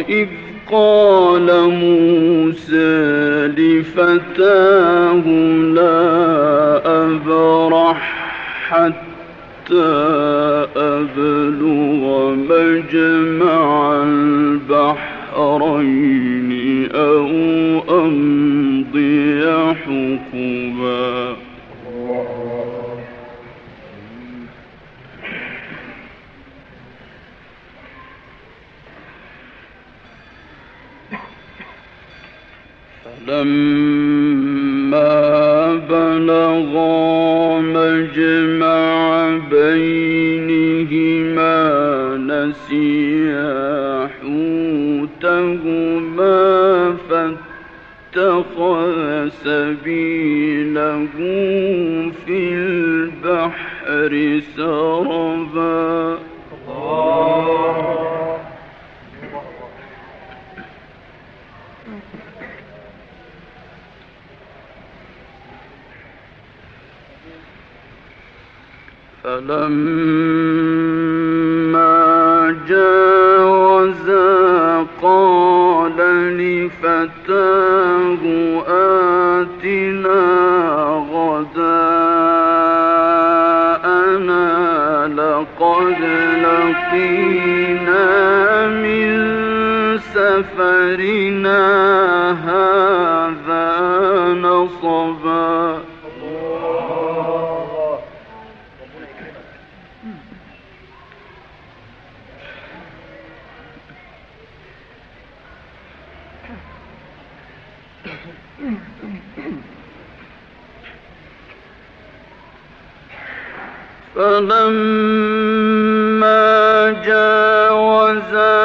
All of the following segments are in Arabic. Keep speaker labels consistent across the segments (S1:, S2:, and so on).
S1: وإذ قال موسى لفتاه لا أبرح حتى أبلغ مجمع البحرين أو أمضي حقبا فلما جاوزا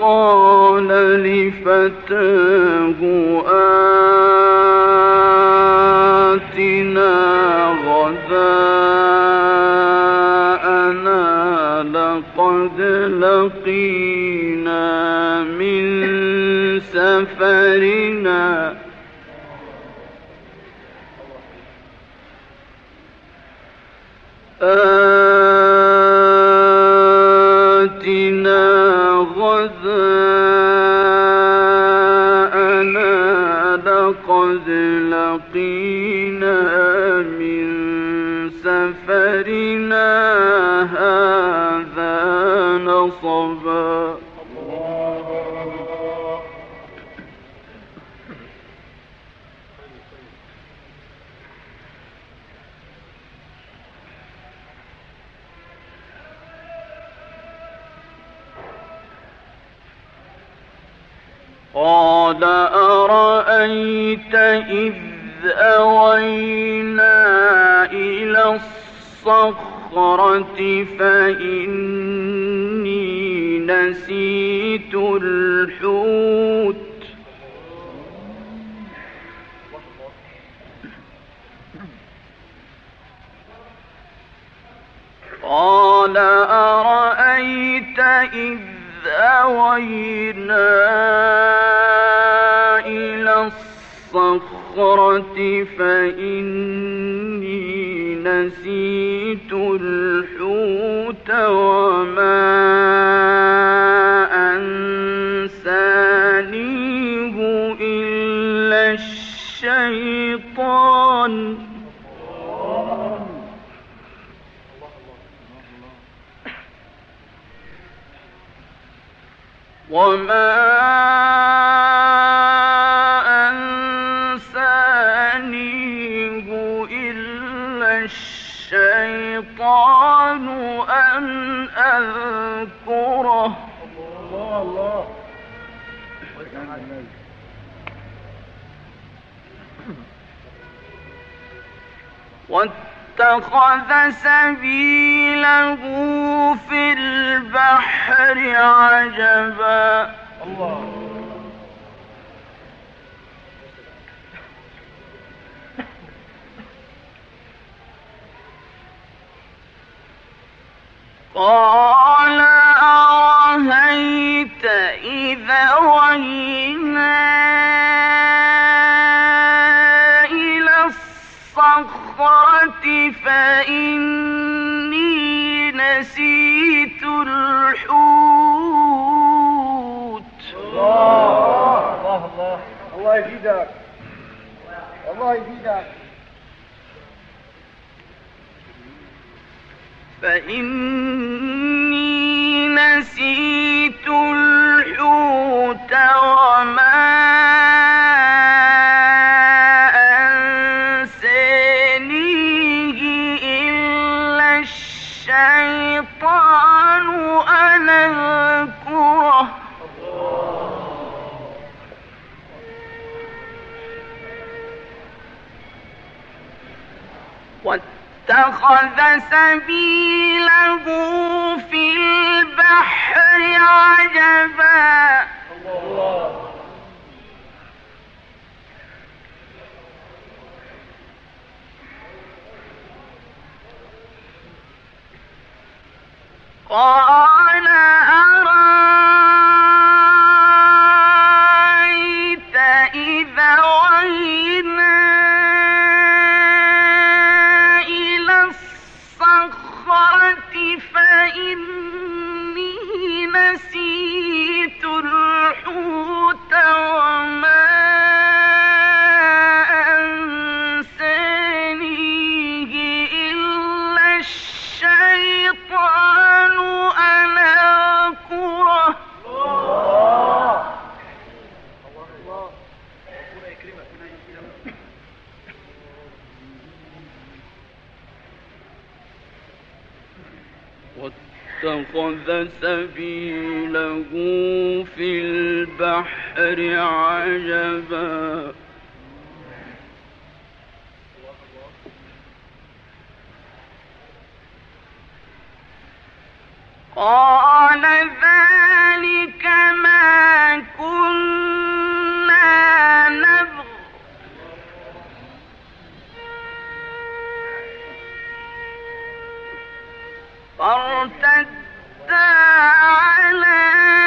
S1: قال لفتاه آتنا غداءنا لقد لقينا من سفرنا. قال أرأيت إذ أوينا إلى الصخرة فإني نسيت الحوت. قال أرأيت إذ أوينا الصخرة فإني نسيت الحوت وما أنسانيه إلا الشيطان. واتخذ سبيله في البحر عجبا. الله. قال أرهيت إذا وينا الصخرة فإني نسيت الحوت.
S2: الله الله الله يفيدك الله يفيدك
S1: فإني نسيت الحوت وما اتخذ سبيله في البحر عجبا. قال فارتدا على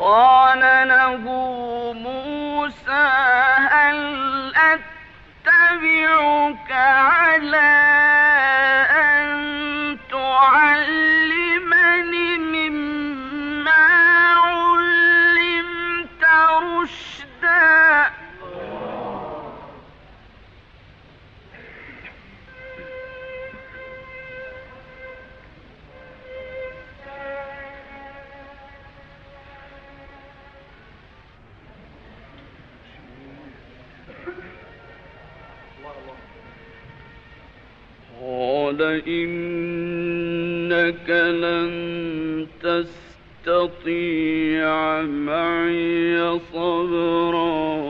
S1: قال له موسى هل أتبعك على تستطيع معي صبرا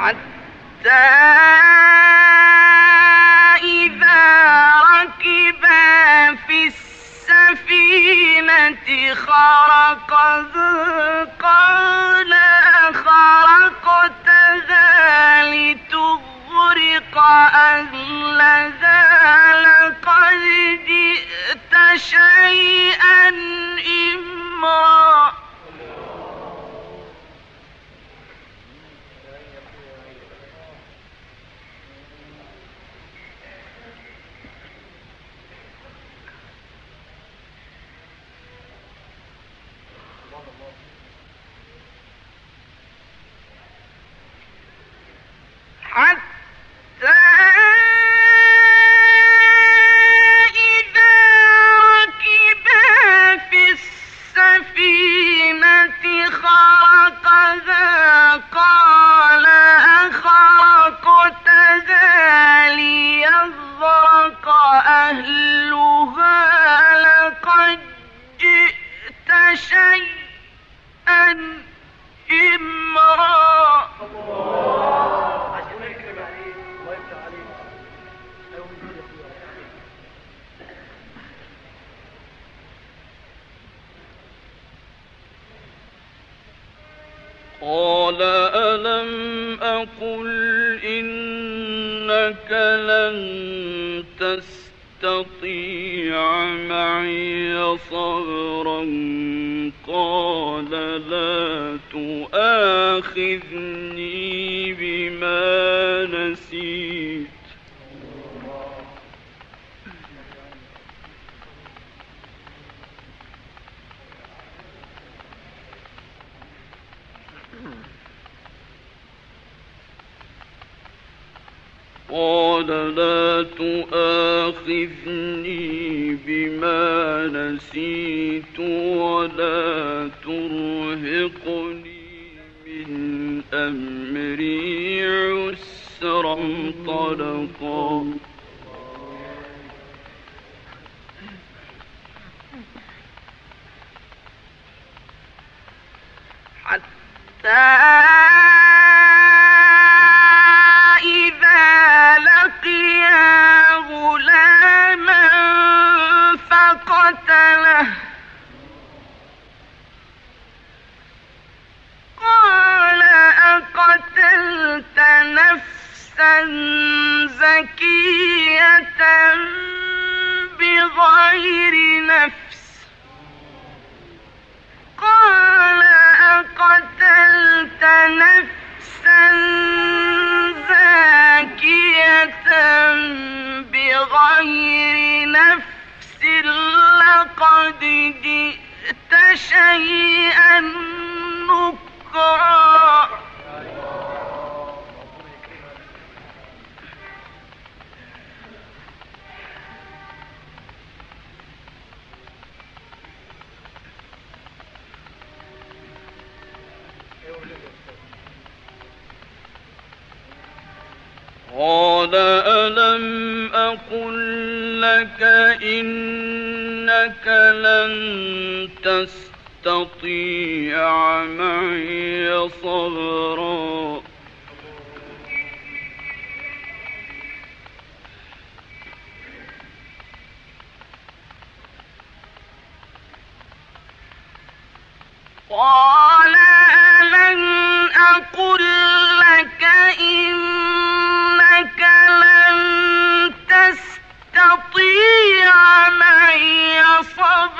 S1: حتى إذا ركبا في السفينة خرقها قال خرقتها لتغرق أهلها. لقد جئت شيئا إمرا. قال ألم أقل إنك لن تستطيع معي صبرا قال لا تؤاخذني بما نسيت قال لا تؤاخذني بما نسيت ولا ترهقني من أمري. عسرا طلقا. حتى بغير نفس. قال أقتلت نفسا زاكية بغير نفس. لقد جئت شيئا نكرا قال ألم أقل لك إنك لن تستطيع معي صبرا. قال ألم أقل لك إنك لن تستطيع معي صبرا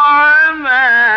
S2: وما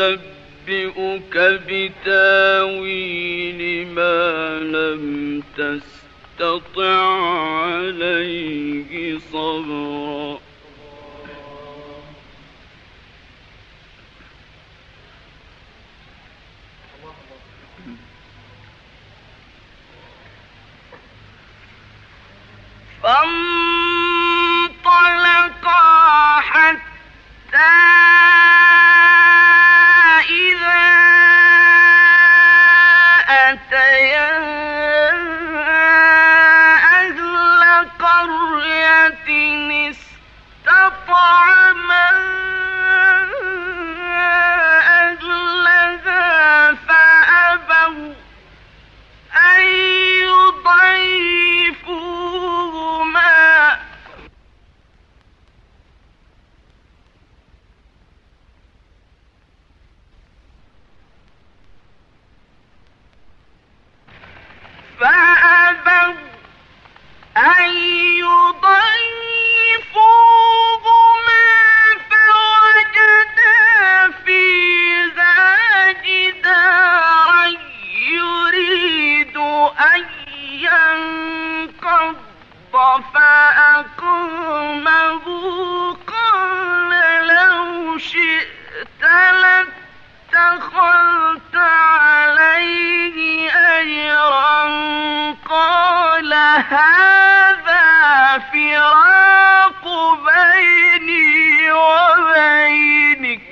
S1: أنبئك بتاويل ما لم تستطع هذا فراق بيني وبينك.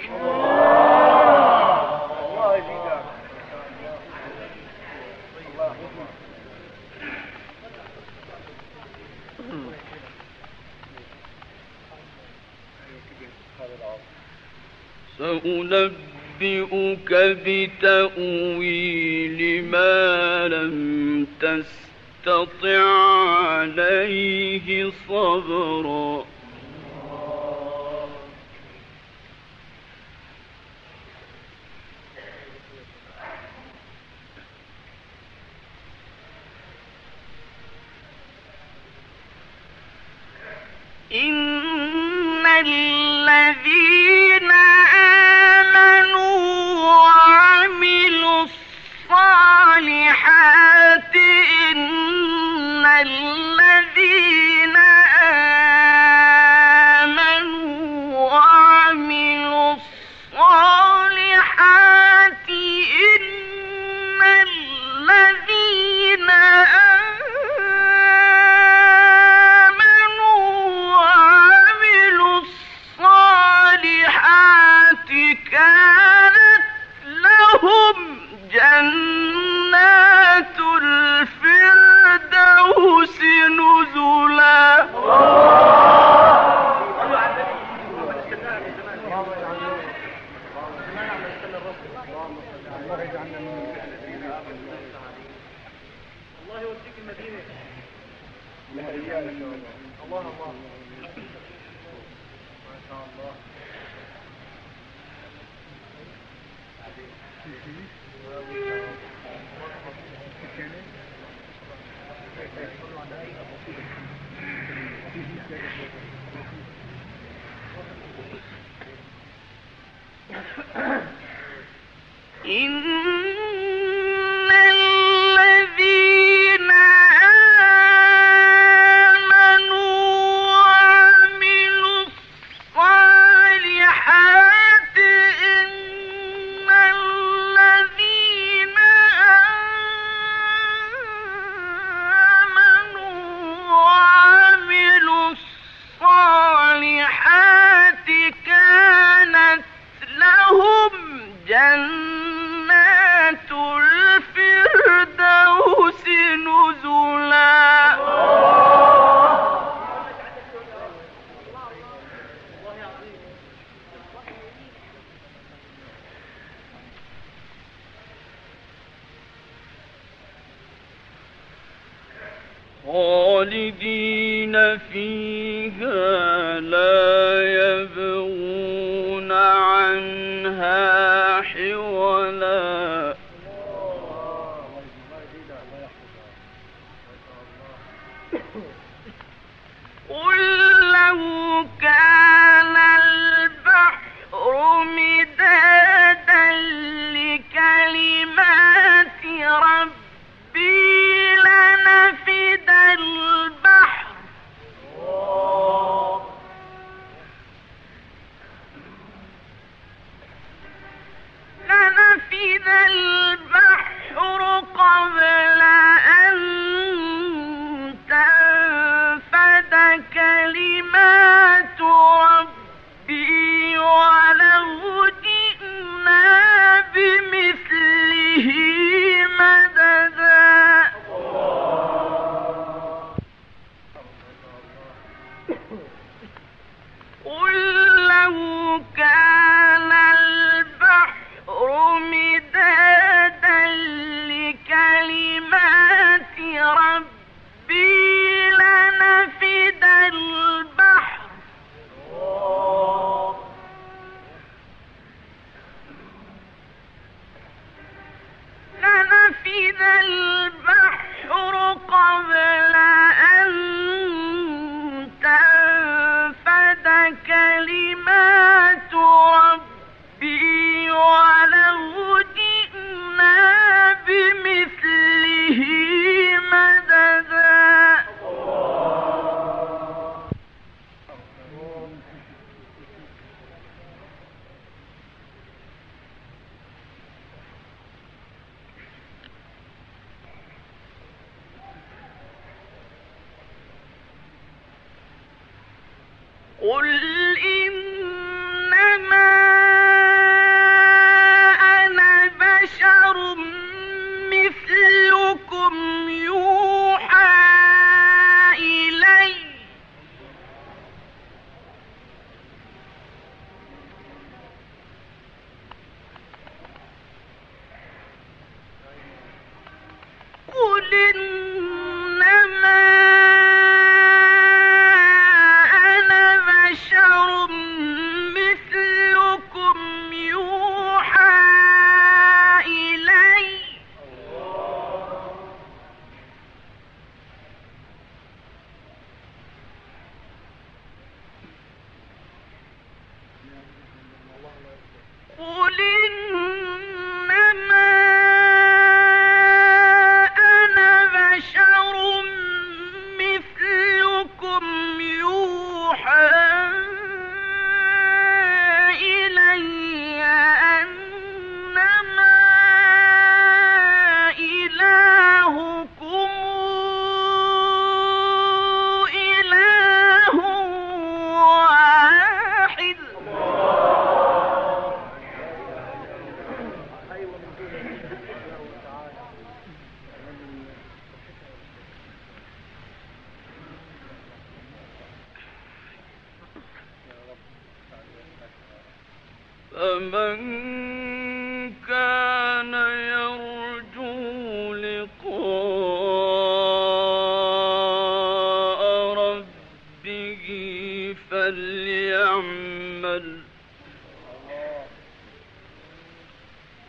S1: سأنبئك بتأويل ما لم تسر تستطع عليه صبرا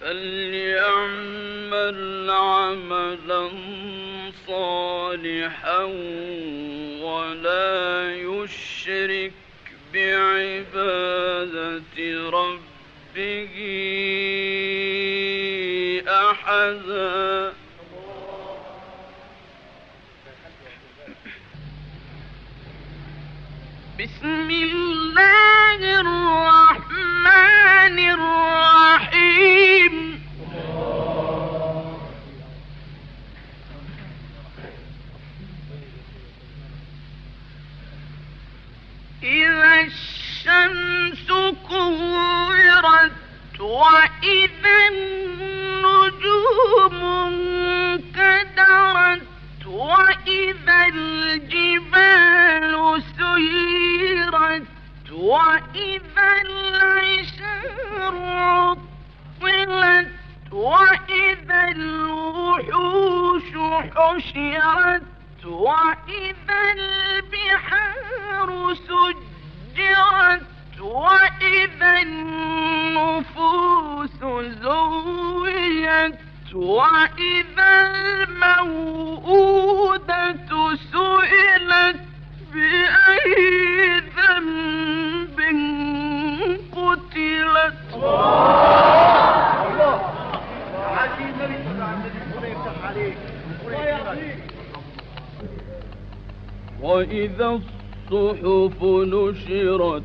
S1: فليعمل عملا صالحا ولا يشرك بعبادة ربه أحدا بسم الله الرحمن الرحيم وإذا النجوم انكدرت وإذا الجبال سيرت وإذا العشار عطلت وإذا الوحوش حشرت وإذا البحار سجرت وإذا النفوس زويت وإذا الموءودة سئلت بأي ذنب قتلت. وإذا الصحف نشرت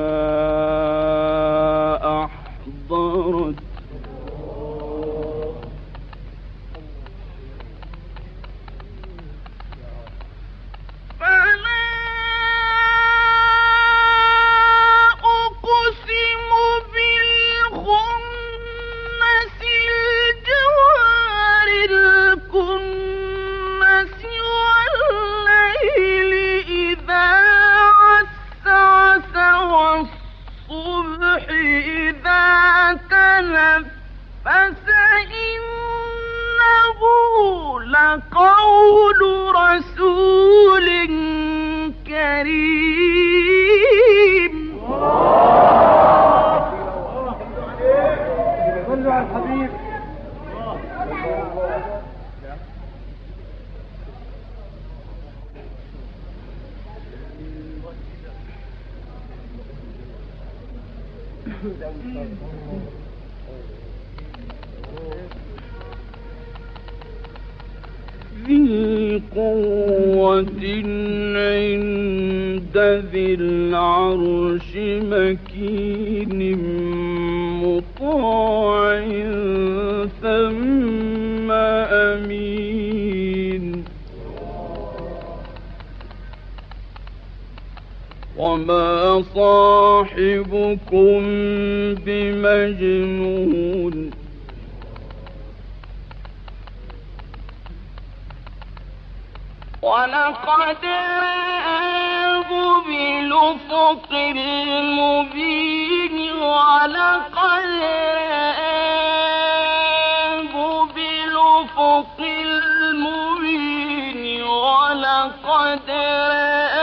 S1: تنفس قوة عند ذي العرش مكين مطاع ثم أمين. وما صاحبكم بمجنون ولقد رآه المبين ولقد رآه المبين ولقد رآه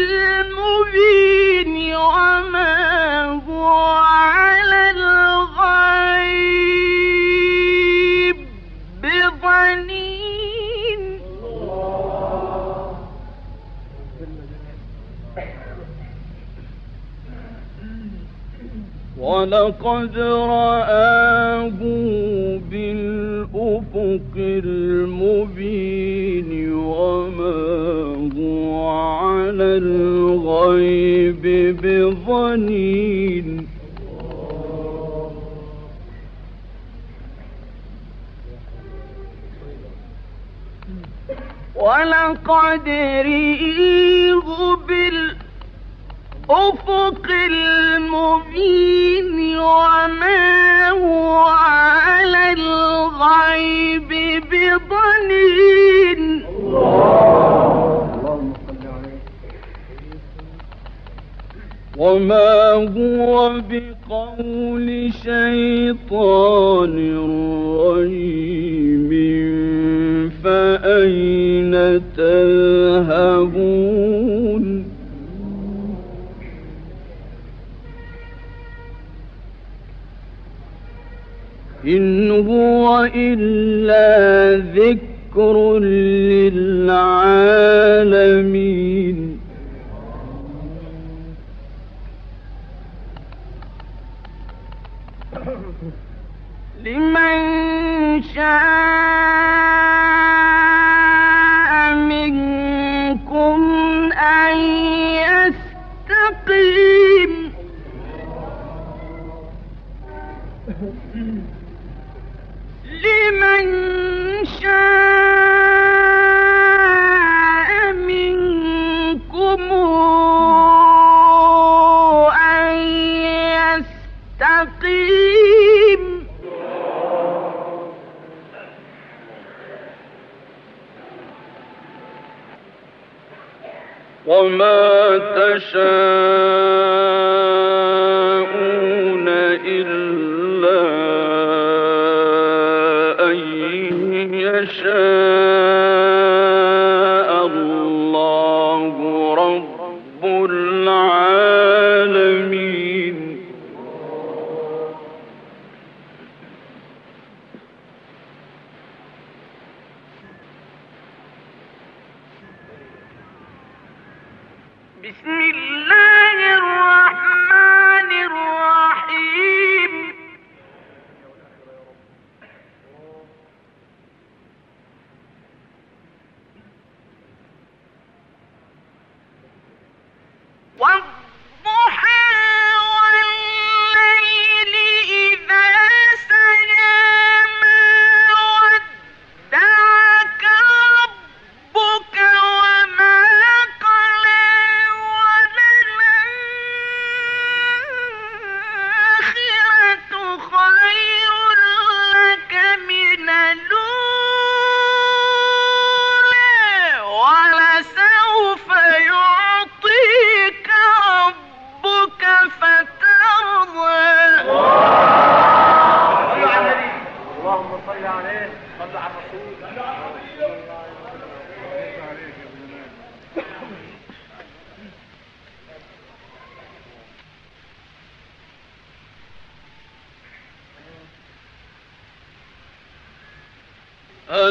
S1: المبين وما هو على الغيب بضنين. ولقد رآه بالأفق المبين. على الغيب بظنين.
S3: ولقد رئيه بالأفق الأفق المبين وما هو على الغيب بضنين
S1: وما هو بقول شيطان رجيم فأين تذهبون؟ إن هو إلا ذكر للعالمين.
S3: لمن شاء منكم أن يستقيم. لمن شاء
S1: وما تشاءون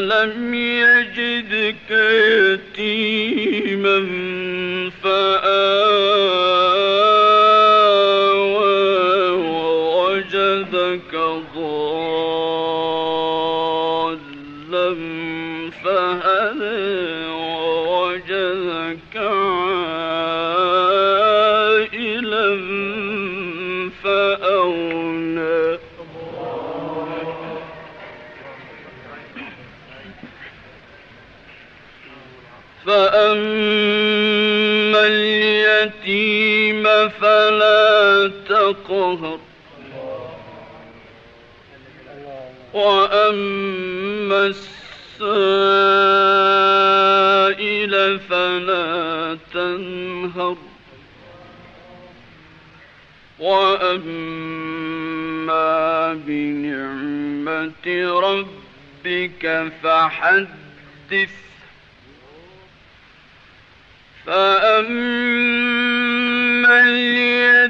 S1: ألم تقهر وأما السائل فلا تنهر. وأما بنعمة ربك فحدث. فأما اليتيم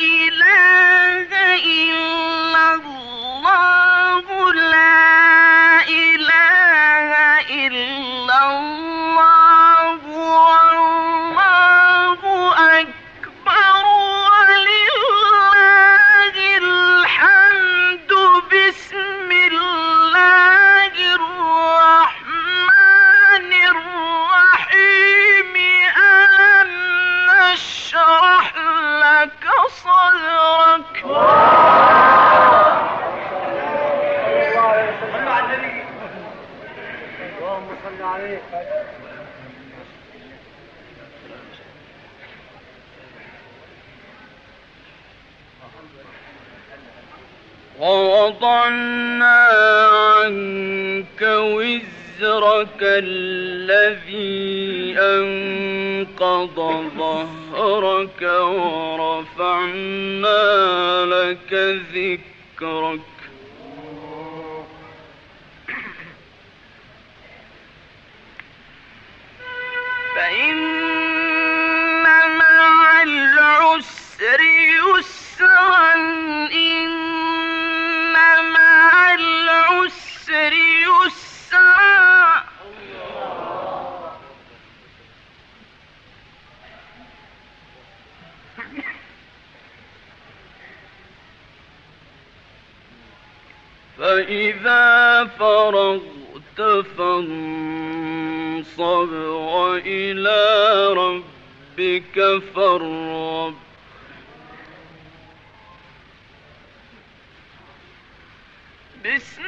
S1: إله إلا الله لا ووضعنا عنك وزرك الذي أنقض ظهرك ورفعنا لك ذكرك. فإذا فرغت فانصب وإلى ربك فارغب. بسم